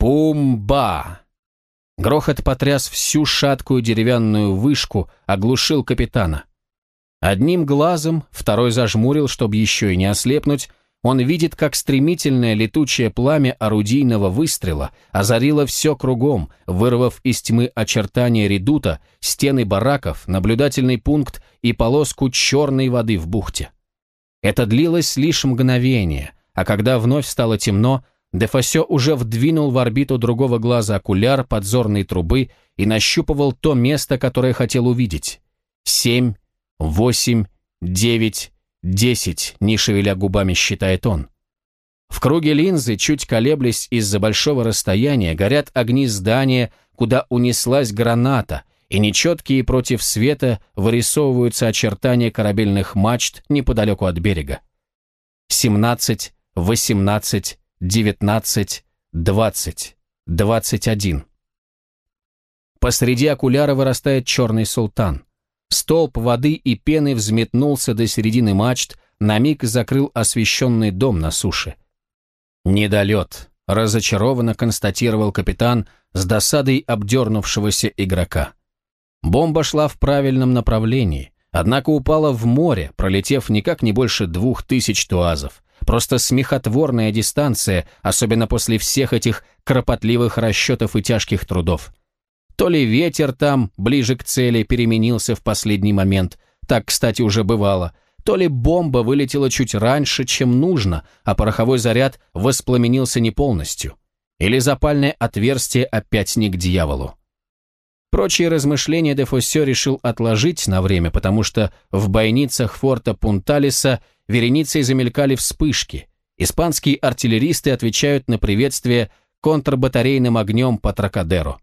Пумба! Грохот потряс всю шаткую деревянную вышку, оглушил капитана. Одним глазом, второй зажмурил, чтобы еще и не ослепнуть, он видит, как стремительное летучее пламя орудийного выстрела озарило все кругом, вырвав из тьмы очертания редута, стены бараков, наблюдательный пункт и полоску черной воды в бухте. Это длилось лишь мгновение, а когда вновь стало темно, Дефасё уже вдвинул в орбиту другого глаза окуляр подзорной трубы и нащупывал то место, которое хотел увидеть. Семь, восемь, девять, Десять, не шевеля губами, считает он. В круге линзы, чуть колеблясь из-за большого расстояния, горят огни здания, куда унеслась граната, и нечеткие против света вырисовываются очертания корабельных мачт неподалеку от берега. Семнадцать, восемнадцать, девятнадцать, двадцать, двадцать один. Посреди окуляра вырастает черный султан. Столб воды и пены взметнулся до середины мачт, на миг закрыл освещенный дом на суше. «Недолет», — разочарованно констатировал капитан с досадой обдернувшегося игрока. Бомба шла в правильном направлении, однако упала в море, пролетев никак не больше двух тысяч туазов. Просто смехотворная дистанция, особенно после всех этих кропотливых расчетов и тяжких трудов. То ли ветер там, ближе к цели, переменился в последний момент, так, кстати, уже бывало, то ли бомба вылетела чуть раньше, чем нужно, а пороховой заряд воспламенился не полностью, или запальное отверстие опять не к дьяволу. Прочие размышления Дефосе решил отложить на время, потому что в бойницах форта Пунталиса вереницей замелькали вспышки. Испанские артиллеристы отвечают на приветствие контрбатарейным огнем по Тракадеру.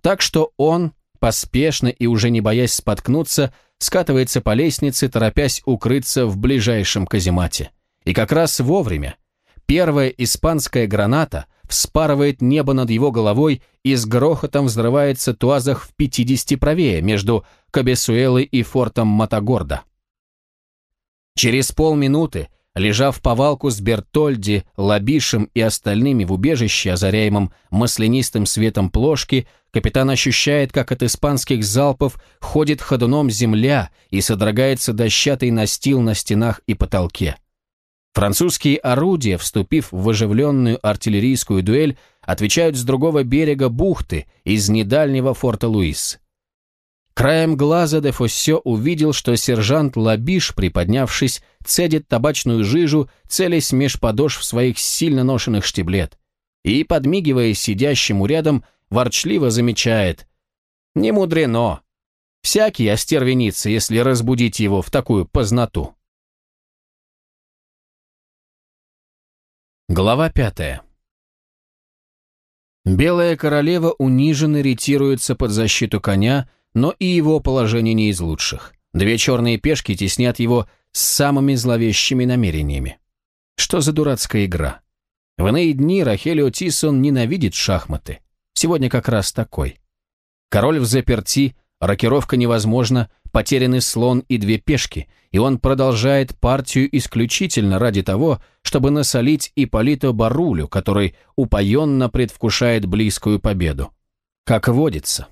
Так что он, поспешно и уже не боясь споткнуться, скатывается по лестнице, торопясь укрыться в ближайшем каземате. И как раз вовремя. Первая испанская граната вспарывает небо над его головой и с грохотом взрывается туазах в 50 правее между Кабесуэлой и фортом Матагорда. Через полминуты Лежав в повалку с Бертольди, Лабишем и остальными в убежище, озаряемом маслянистым светом плошки, капитан ощущает, как от испанских залпов ходит ходуном земля и содрогается дощатый настил на стенах и потолке. Французские орудия, вступив в оживленную артиллерийскую дуэль, отвечают с другого берега бухты, из недальнего форта Луис. Краем глаза де Фоссё увидел, что сержант Лабиш, приподнявшись, цедит табачную жижу, целясь меж подошв своих сильно ношенных штиблет, и, подмигивая сидящему рядом, ворчливо замечает «Не мудрено. Всякий остервенится, если разбудить его в такую познату». Глава пятая. Белая королева униженно ретируется под защиту коня, но и его положение не из лучших. Две черные пешки теснят его с самыми зловещими намерениями. Что за дурацкая игра? В иные дни Рахелио Тисон ненавидит шахматы. Сегодня как раз такой. Король в заперти, рокировка невозможна, потеряны слон и две пешки, и он продолжает партию исключительно ради того, чтобы насолить Ипполито Барулю, который упоенно предвкушает близкую победу. Как водится.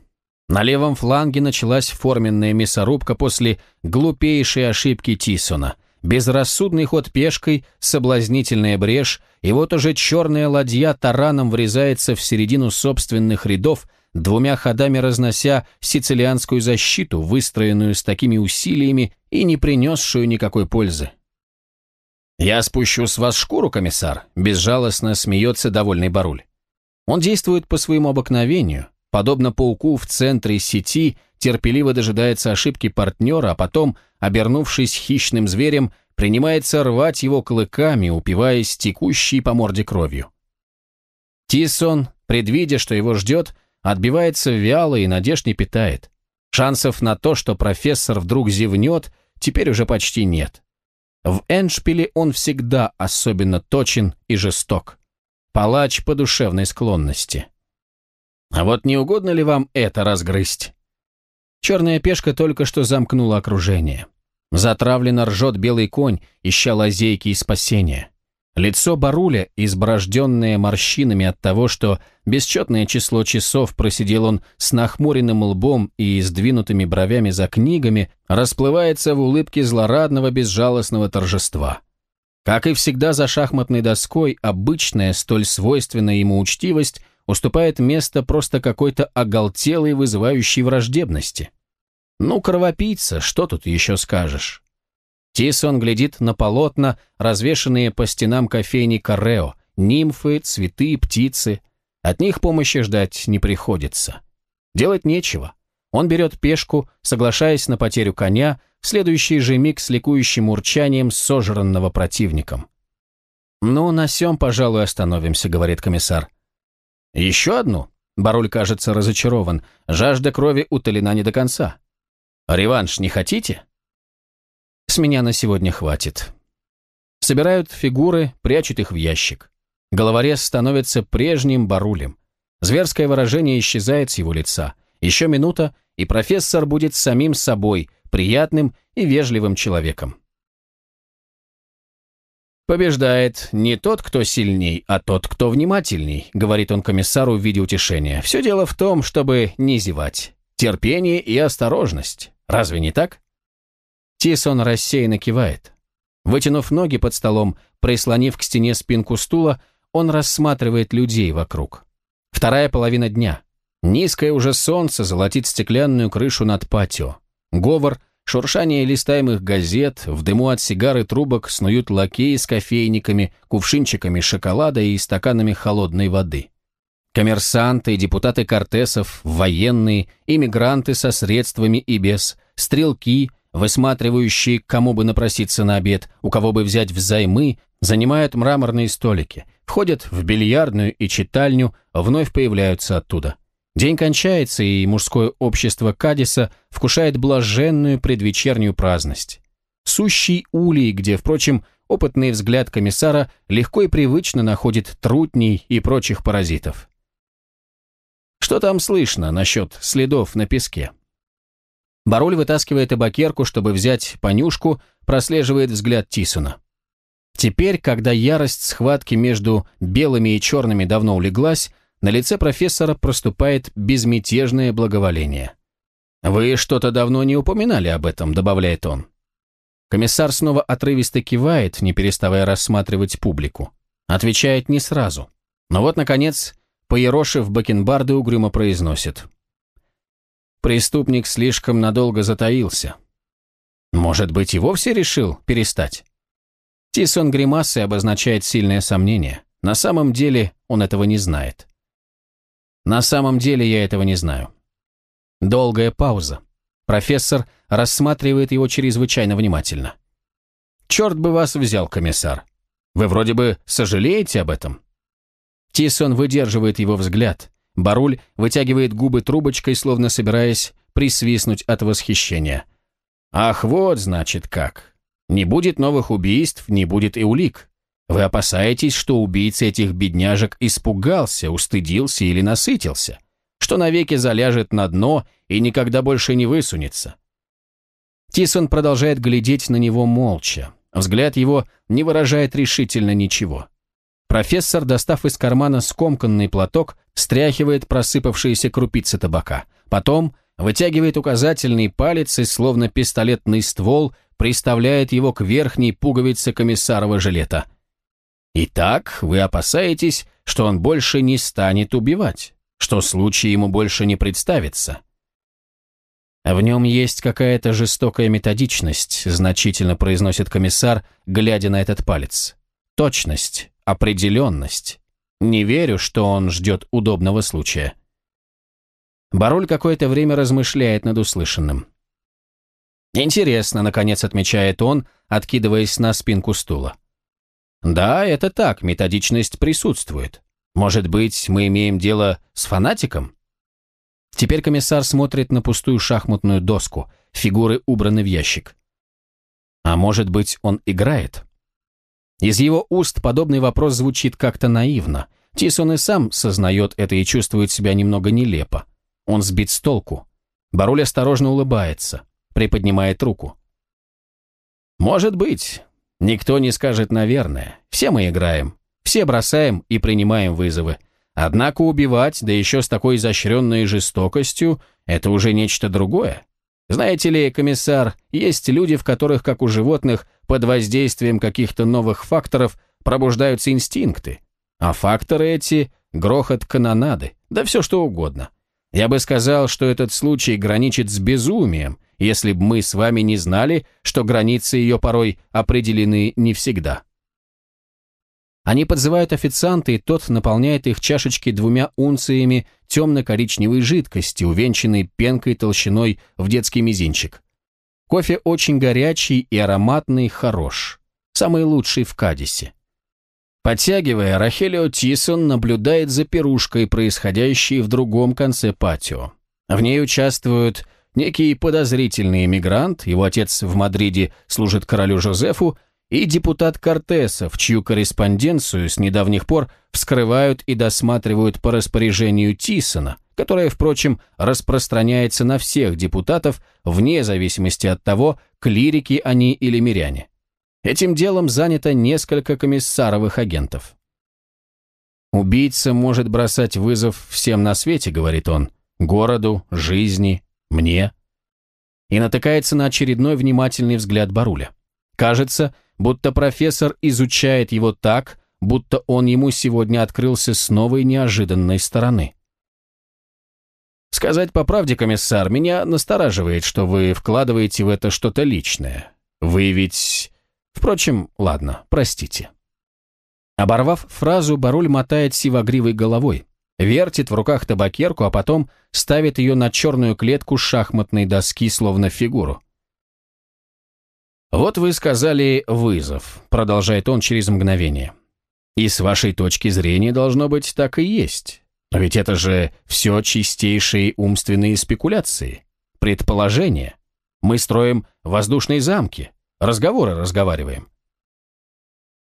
На левом фланге началась форменная мясорубка после глупейшей ошибки Тисона. Безрассудный ход пешкой, соблазнительная брешь, и вот уже черная ладья тараном врезается в середину собственных рядов, двумя ходами разнося сицилианскую защиту, выстроенную с такими усилиями и не принесшую никакой пользы. «Я спущу с вас шкуру, комиссар», – безжалостно смеется довольный Баруль. Он действует по своему обыкновению – подобно пауку в центре сети, терпеливо дожидается ошибки партнера, а потом, обернувшись хищным зверем, принимается рвать его клыками, упиваясь текущей по морде кровью. Тисон, предвидя, что его ждет, отбивается вяло и надежд не питает. Шансов на то, что профессор вдруг зевнет, теперь уже почти нет. В Эншпиле он всегда особенно точен и жесток. Палач по душевной склонности. А вот не угодно ли вам это разгрызть? Черная пешка только что замкнула окружение. Затравленно ржет белый конь, ища лазейки и спасения. Лицо Баруля, изборожденное морщинами от того, что бесчетное число часов просидел он с нахмуренным лбом и сдвинутыми бровями за книгами, расплывается в улыбке злорадного безжалостного торжества. Как и всегда за шахматной доской, обычная, столь свойственная ему учтивость уступает место просто какой-то оголтелой, вызывающей враждебности. Ну, кровопийца, что тут еще скажешь? Тисон глядит на полотна, развешанные по стенам кофейни Карео, нимфы, цветы, птицы. От них помощи ждать не приходится. Делать нечего. Он берет пешку, соглашаясь на потерю коня, в следующий же миг с ликующим урчанием сожранного противником. «Ну, на сём, пожалуй, остановимся», — говорит комиссар. «Еще одну?» — Баруль кажется разочарован. «Жажда крови утолена не до конца. Реванш не хотите?» С меня на сегодня хватит. Собирают фигуры, прячут их в ящик. Головорез становится прежним барулем. Зверское выражение исчезает с его лица. Еще минута, и профессор будет самим собой, приятным и вежливым человеком. «Побеждает не тот, кто сильней, а тот, кто внимательней», говорит он комиссару в виде утешения. «Все дело в том, чтобы не зевать. Терпение и осторожность. Разве не так?» Тисон рассеянно кивает. Вытянув ноги под столом, прислонив к стене спинку стула, он рассматривает людей вокруг. Вторая половина дня. Низкое уже солнце золотит стеклянную крышу над патио. Говор, шуршание листаемых газет, в дыму от сигары трубок снуют лакеи с кофейниками, кувшинчиками шоколада и стаканами холодной воды. Коммерсанты, депутаты Кортесов, военные, иммигранты со средствами и без, стрелки – высматривающие, кому бы напроситься на обед, у кого бы взять взаймы, занимают мраморные столики, входят в бильярдную и читальню, вновь появляются оттуда. День кончается, и мужское общество Кадиса вкушает блаженную предвечернюю праздность. Сущий улей, где, впрочем, опытный взгляд комиссара легко и привычно находит трутней и прочих паразитов. Что там слышно насчет следов на песке? Баруль вытаскивает табакерку, чтобы взять понюшку, прослеживает взгляд Тисона. Теперь, когда ярость схватки между белыми и черными давно улеглась, на лице профессора проступает безмятежное благоволение. «Вы что-то давно не упоминали об этом», — добавляет он. Комиссар снова отрывисто кивает, не переставая рассматривать публику. Отвечает не сразу. Но вот, наконец, поерошив бакенбарды угрюмо произносит. Преступник слишком надолго затаился. Может быть, и вовсе решил перестать? Тисон гримасы обозначает сильное сомнение. На самом деле он этого не знает. На самом деле я этого не знаю. Долгая пауза. Профессор рассматривает его чрезвычайно внимательно. «Черт бы вас взял, комиссар. Вы вроде бы сожалеете об этом?» Тисон выдерживает его взгляд, Баруль вытягивает губы трубочкой, словно собираясь присвистнуть от восхищения. «Ах, вот, значит, как. Не будет новых убийств, не будет и улик. Вы опасаетесь, что убийца этих бедняжек испугался, устыдился или насытился, что навеки заляжет на дно и никогда больше не высунется». Тисон продолжает глядеть на него молча. Взгляд его не выражает решительно ничего. Профессор, достав из кармана скомканный платок, стряхивает просыпавшиеся крупицы табака. Потом вытягивает указательный палец и, словно пистолетный ствол, приставляет его к верхней пуговице комиссарова жилета. «Итак, вы опасаетесь, что он больше не станет убивать, что случай ему больше не представится?» «В нем есть какая-то жестокая методичность», значительно произносит комиссар, глядя на этот палец. «Точность, определенность. Не верю, что он ждет удобного случая. Баруль какое-то время размышляет над услышанным. «Интересно», — наконец отмечает он, откидываясь на спинку стула. «Да, это так, методичность присутствует. Может быть, мы имеем дело с фанатиком?» Теперь комиссар смотрит на пустую шахматную доску, фигуры убраны в ящик. «А может быть, он играет?» Из его уст подобный вопрос звучит как-то наивно. Тисон и сам сознает это и чувствует себя немного нелепо. Он сбит с толку. Баруль осторожно улыбается, приподнимает руку. «Может быть. Никто не скажет «наверное». Все мы играем. Все бросаем и принимаем вызовы. Однако убивать, да еще с такой изощренной жестокостью, это уже нечто другое. Знаете ли, комиссар, есть люди, в которых, как у животных, под воздействием каких-то новых факторов пробуждаются инстинкты. А факторы эти – грохот канонады, да все что угодно. Я бы сказал, что этот случай граничит с безумием, если бы мы с вами не знали, что границы ее порой определены не всегда. Они подзывают официанта, и тот наполняет их чашечки двумя унциями темно-коричневой жидкости, увенчанной пенкой толщиной в детский мизинчик. Кофе очень горячий и ароматный, хорош. Самый лучший в Кадисе. Подтягивая, Рахелио Тисон наблюдает за пирушкой, происходящей в другом конце патио. В ней участвуют некий подозрительный эмигрант, его отец в Мадриде служит королю Жозефу, и депутат Кортесов, чью корреспонденцию с недавних пор вскрывают и досматривают по распоряжению Тисона, которое, впрочем, распространяется на всех депутатов вне зависимости от того, клирики они или миряне. Этим делом занято несколько комиссаровых агентов. «Убийца может бросать вызов всем на свете», — говорит он, — «городу, жизни, мне». И натыкается на очередной внимательный взгляд Баруля. Кажется, будто профессор изучает его так, будто он ему сегодня открылся с новой неожиданной стороны. «Сказать по правде, комиссар, меня настораживает, что вы вкладываете в это что-то личное. Вы ведь... Впрочем, ладно, простите». Оборвав фразу, Баруль мотает сивогривой головой, вертит в руках табакерку, а потом ставит ее на черную клетку шахматной доски, словно фигуру. «Вот вы сказали «вызов», — продолжает он через мгновение. «И с вашей точки зрения должно быть так и есть. Ведь это же все чистейшие умственные спекуляции, предположения. Мы строим воздушные замки, разговоры разговариваем».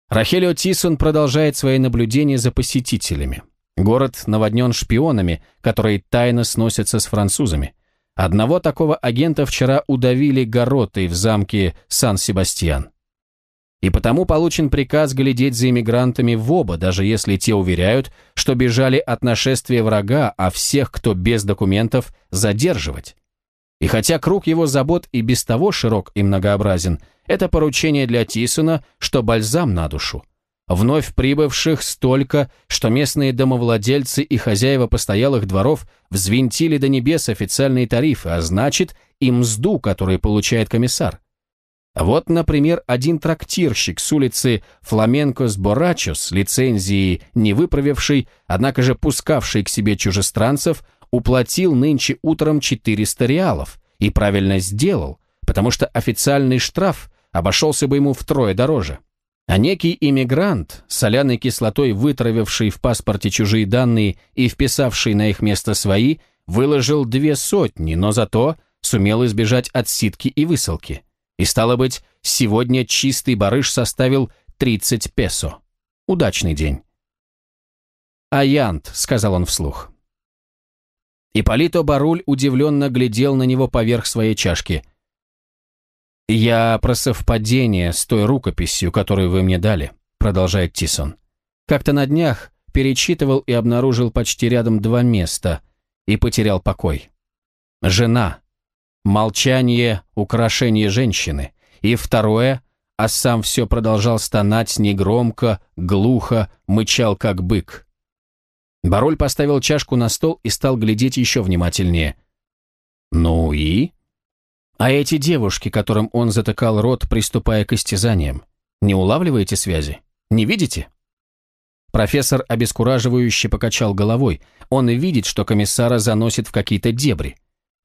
Рахелио Тисон продолжает свои наблюдения за посетителями. Город наводнен шпионами, которые тайно сносятся с французами. Одного такого агента вчера удавили горотой в замке Сан-Себастьян. И потому получен приказ глядеть за иммигрантами в оба, даже если те уверяют, что бежали от нашествия врага, а всех, кто без документов, задерживать. И хотя круг его забот и без того широк и многообразен, это поручение для Тисона, что бальзам на душу. Вновь прибывших столько, что местные домовладельцы и хозяева постоялых дворов взвинтили до небес официальные тарифы, а значит и мзду, которую получает комиссар. Вот, например, один трактирщик с улицы Фламенкос Борачос, лицензии не выправивший, однако же пускавший к себе чужестранцев, уплатил нынче утром 400 реалов, и правильно сделал, потому что официальный штраф обошелся бы ему втрое дороже. А некий иммигрант, соляной кислотой вытравивший в паспорте чужие данные и вписавший на их место свои, выложил две сотни, но зато сумел избежать отсидки и высылки. И стало быть, сегодня чистый барыш составил 30 песо. Удачный день. «Аянт», — сказал он вслух. Ипполито Баруль удивленно глядел на него поверх своей чашки. «Я про совпадение с той рукописью, которую вы мне дали», продолжает Тисон. «Как-то на днях перечитывал и обнаружил почти рядом два места и потерял покой. Жена. Молчание – украшение женщины. И второе – а сам все продолжал стонать негромко, глухо, мычал как бык. Бароль поставил чашку на стол и стал глядеть еще внимательнее. «Ну и?» А эти девушки, которым он затыкал рот, приступая к истязаниям, не улавливаете связи? Не видите? Профессор обескураживающе покачал головой. Он видит, что комиссара заносит в какие-то дебри.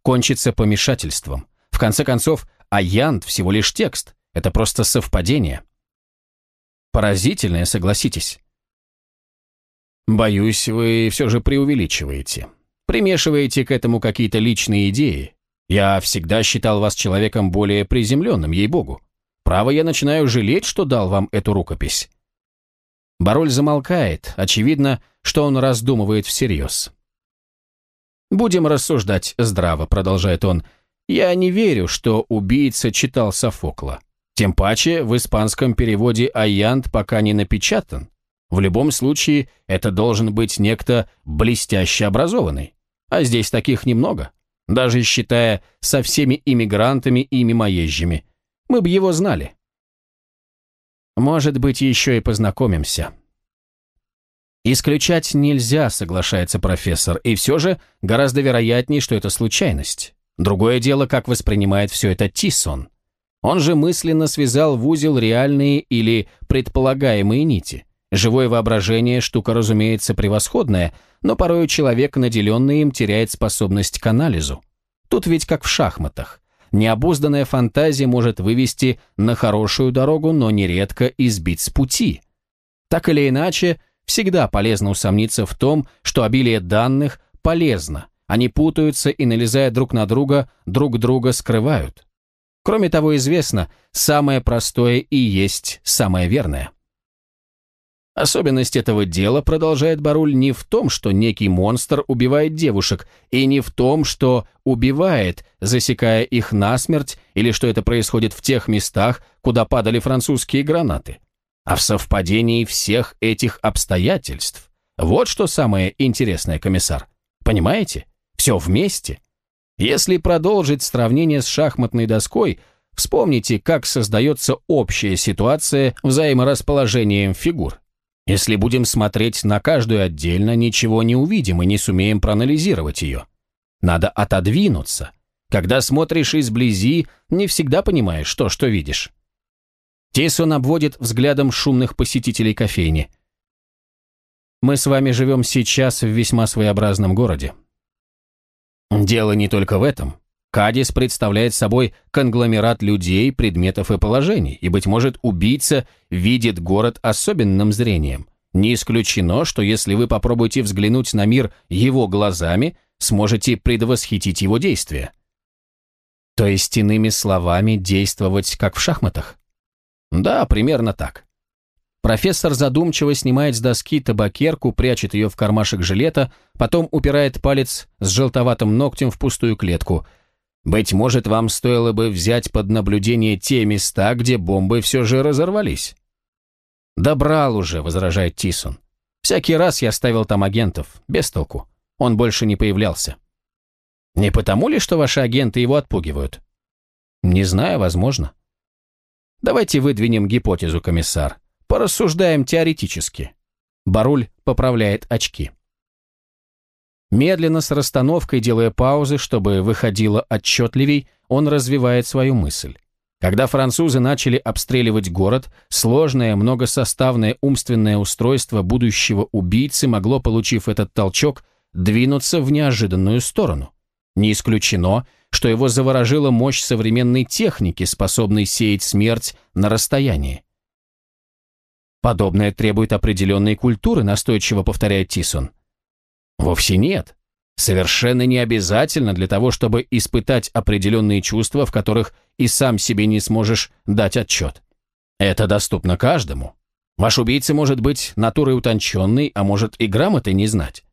Кончится помешательством. В конце концов, Аянт всего лишь текст. Это просто совпадение. Поразительное, согласитесь. Боюсь, вы все же преувеличиваете. Примешиваете к этому какие-то личные идеи, я всегда считал вас человеком более приземленным, ей-богу. Право, я начинаю жалеть, что дал вам эту рукопись». Бароль замолкает, очевидно, что он раздумывает всерьез. «Будем рассуждать здраво», — продолжает он. «Я не верю, что убийца читал Софокла. Тем паче в испанском переводе «аянт» пока не напечатан. В любом случае, это должен быть некто блестяще образованный. А здесь таких немного, даже считая со всеми иммигрантами и мимоезжими. Мы бы его знали. Может быть, еще и познакомимся. Исключать нельзя, соглашается профессор, и все же гораздо вероятнее, что это случайность. Другое дело, как воспринимает все это Тисон. Он же мысленно связал в узел реальные или предполагаемые нити. Живое воображение – штука, разумеется, превосходная, но порой человек, наделенный им, теряет способность к анализу. Тут ведь как в шахматах. Необузданная фантазия может вывести на хорошую дорогу, но нередко избить с пути. Так или иначе, всегда полезно усомниться в том, что обилие данных полезно. Они путаются и, налезая друг на друга, друг друга скрывают. Кроме того, известно, самое простое и есть самое верное. Особенность этого дела, продолжает Баруль, не в том, что некий монстр убивает девушек, и не в том, что убивает, засекая их насмерть, или что это происходит в тех местах, куда падали французские гранаты, а в совпадении всех этих обстоятельств. Вот что самое интересное, комиссар. Понимаете? Все вместе. Если продолжить сравнение с шахматной доской, вспомните, как создается общая ситуация взаиморасположением фигур. Если будем смотреть на каждую отдельно, ничего не увидим и не сумеем проанализировать ее. Надо отодвинуться. Когда смотришь изблизи, не всегда понимаешь то, что видишь. Тейсон обводит взглядом шумных посетителей кофейни. Мы с вами живем сейчас в весьма своеобразном городе. Дело не только в этом. Кадис представляет собой конгломерат людей, предметов и положений, и, быть может, убийца видит город особенным зрением. Не исключено, что если вы попробуете взглянуть на мир его глазами, сможете предвосхитить его действия. То есть, иными словами, действовать как в шахматах? Да, примерно так. Профессор задумчиво снимает с доски табакерку, прячет ее в кармашек жилета, потом упирает палец с желтоватым ногтем в пустую клетку – быть может, вам стоило бы взять под наблюдение те места, где бомбы все же разорвались. «Добрал уже», — возражает Тисон. «Всякий раз я ставил там агентов, без толку. Он больше не появлялся». «Не потому ли, что ваши агенты его отпугивают?» «Не знаю, возможно». «Давайте выдвинем гипотезу, комиссар. Порассуждаем теоретически». Баруль поправляет очки. Медленно, с расстановкой, делая паузы, чтобы выходило отчетливей, он развивает свою мысль. Когда французы начали обстреливать город, сложное многосоставное умственное устройство будущего убийцы могло, получив этот толчок, двинуться в неожиданную сторону. Не исключено, что его заворожила мощь современной техники, способной сеять смерть на расстоянии. Подобное требует определенной культуры, настойчиво повторяет Тисон. Вовсе нет. Совершенно не обязательно для того, чтобы испытать определенные чувства, в которых и сам себе не сможешь дать отчет. Это доступно каждому. Ваш убийца может быть натурой утонченной, а может и грамоты не знать.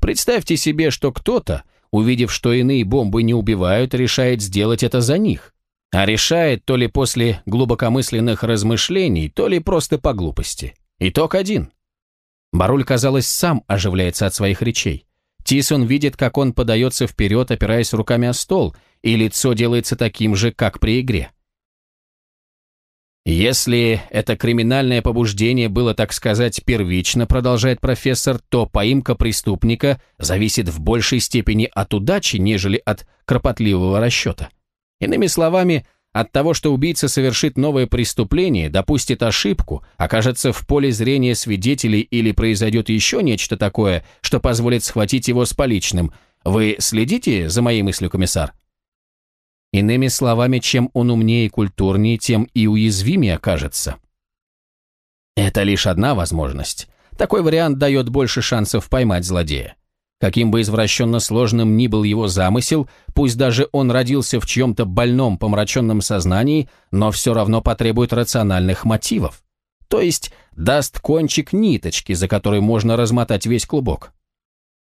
Представьте себе, что кто-то, увидев, что иные бомбы не убивают, решает сделать это за них. А решает то ли после глубокомысленных размышлений, то ли просто по глупости. Итог один. Баруль, казалось, сам оживляется от своих речей. Тисон видит, как он подается вперед, опираясь руками о стол, и лицо делается таким же, как при игре. «Если это криминальное побуждение было, так сказать, первично, продолжает профессор, то поимка преступника зависит в большей степени от удачи, нежели от кропотливого расчета. Иными словами, от того, что убийца совершит новое преступление, допустит ошибку, окажется в поле зрения свидетелей или произойдет еще нечто такое, что позволит схватить его с поличным. Вы следите за моей мыслью, комиссар? Иными словами, чем он умнее и культурнее, тем и уязвимее окажется. Это лишь одна возможность. Такой вариант дает больше шансов поймать злодея. Каким бы извращенно сложным ни был его замысел, пусть даже он родился в чьем-то больном, помраченном сознании, но все равно потребует рациональных мотивов. То есть даст кончик ниточки, за которой можно размотать весь клубок.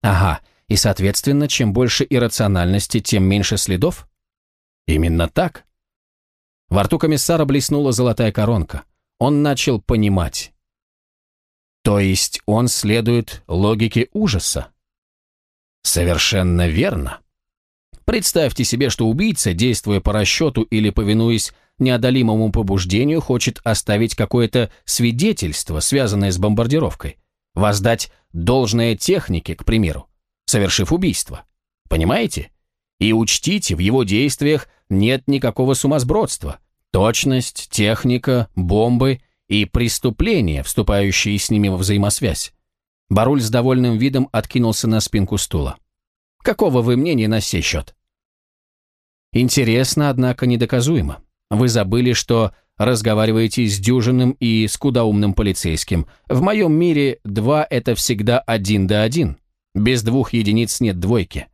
Ага, и, соответственно, чем больше иррациональности, тем меньше следов? Именно так. Во рту комиссара блеснула золотая коронка. Он начал понимать. То есть он следует логике ужаса? Совершенно верно. Представьте себе, что убийца, действуя по расчету или повинуясь неодолимому побуждению, хочет оставить какое-то свидетельство, связанное с бомбардировкой, воздать должное технике, к примеру, совершив убийство. Понимаете? И учтите, в его действиях нет никакого сумасбродства. Точность, техника, бомбы и преступления, вступающие с ними во взаимосвязь. Баруль с довольным видом откинулся на спинку стула. Какого вы мнения на сей счет? Интересно, однако недоказуемо. Вы забыли, что разговариваете с дюжинным и скудоумным полицейским. В моем мире два – это всегда один да один. Без двух единиц нет двойки.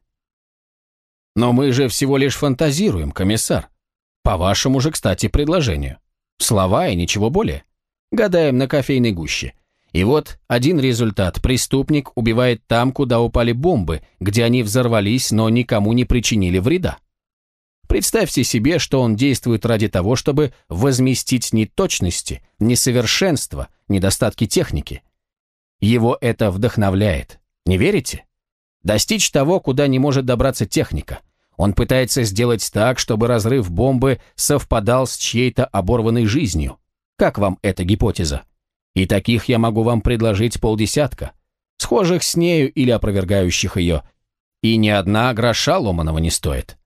Но мы же всего лишь фантазируем, комиссар. По вашему же, кстати, предложению. Слова и ничего более. Гадаем на кофейной гуще. И вот один результат. Преступник убивает там, куда упали бомбы, где они взорвались, но никому не причинили вреда. Представьте себе, что он действует ради того, чтобы возместить неточности, несовершенства, недостатки техники. Его это вдохновляет. Не верите? Достичь того, куда не может добраться техника. Он пытается сделать так, чтобы разрыв бомбы совпадал с чьей-то оборванной жизнью. Как вам эта гипотеза? И таких я могу вам предложить полдесятка, схожих с нею или опровергающих ее. И ни одна гроша ломаного не стоит.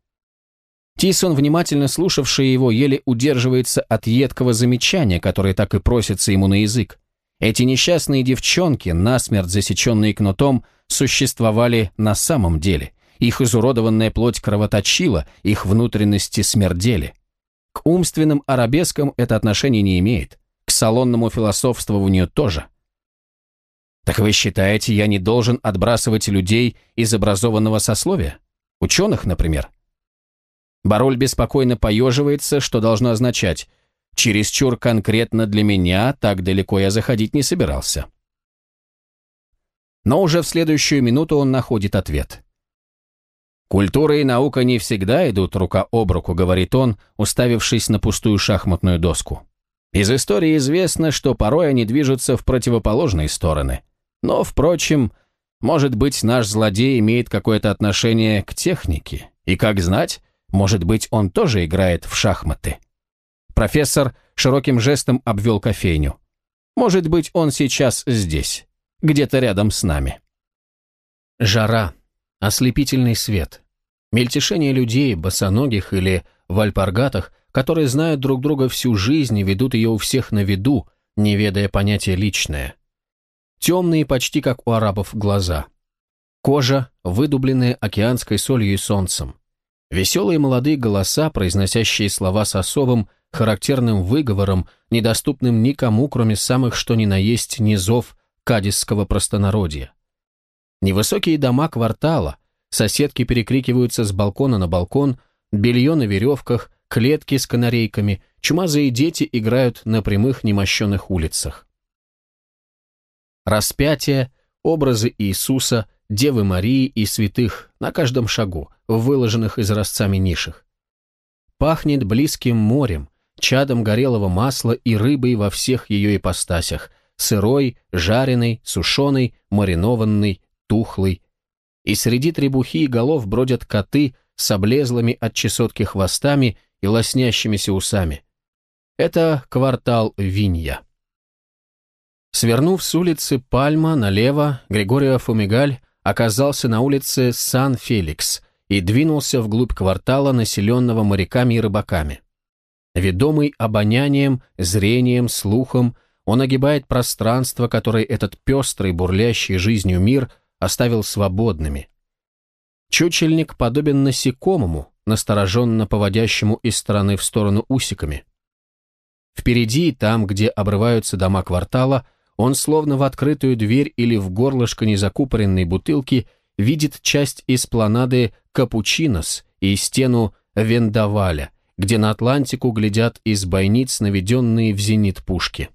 Тисон, внимательно слушавший его, еле удерживается от едкого замечания, которое так и просится ему на язык. Эти несчастные девчонки, насмерть засеченные кнутом, существовали на самом деле. Их изуродованная плоть кровоточила, их внутренности смердели. К умственным арабескам это отношение не имеет, салонному философствованию тоже. Так вы считаете, я не должен отбрасывать людей из образованного сословия? Ученых, например? Бароль беспокойно поеживается, что должно означать «чересчур конкретно для меня, так далеко я заходить не собирался». Но уже в следующую минуту он находит ответ. «Культура и наука не всегда идут рука об руку», — говорит он, уставившись на пустую шахматную доску. «Из истории известно, что порой они движутся в противоположные стороны. Но, впрочем, может быть, наш злодей имеет какое-то отношение к технике, и, как знать, может быть, он тоже играет в шахматы? Профессор широким жестом обвел кофейню. Может быть, он сейчас здесь, где-то рядом с нами. Жара, ослепительный свет, мельтешение людей, босоногих или в альпаргатах, которые знают друг друга всю жизнь и ведут ее у всех на виду, не ведая понятия «личное». Темные, почти как у арабов, глаза. Кожа, выдубленная океанской солью и солнцем. Веселые молодые голоса, произносящие слова с особым, характерным выговором, недоступным никому, кроме самых что ни на есть низов кадисского простонародья. Невысокие дома квартала, соседки перекрикиваются с балкона на балкон, белье на веревках, клетки с канарейками, чумазые дети играют на прямых немощенных улицах. Распятие, образы Иисуса, Девы Марии и святых на каждом шагу, в выложенных изразцами нишах. Пахнет близким морем, чадом горелого масла и рыбой во всех ее ипостасях, сырой, жареной, сушеной, маринованной, тухлой. И среди требухи и голов бродят коты с облезлыми от чесотки хвостами и лоснящимися усами. Это квартал Винья. Свернув с улицы Пальма налево, Григория Фумигаль оказался на улице Сан-Феликс и двинулся вглубь квартала, населенного моряками и рыбаками. Ведомый обонянием, зрением, слухом, он огибает пространство, которое этот пестрый, бурлящий жизнью мир оставил свободными. Чучельник подобен насекомому, настороженно поводящему из стороны в сторону усиками. Впереди, там, где обрываются дома квартала, он словно в открытую дверь или в горлышко незакупоренной бутылки видит часть эспланады Капучинос и стену Вендаваля, где на Атлантику глядят из бойниц наведенные в зенит пушки.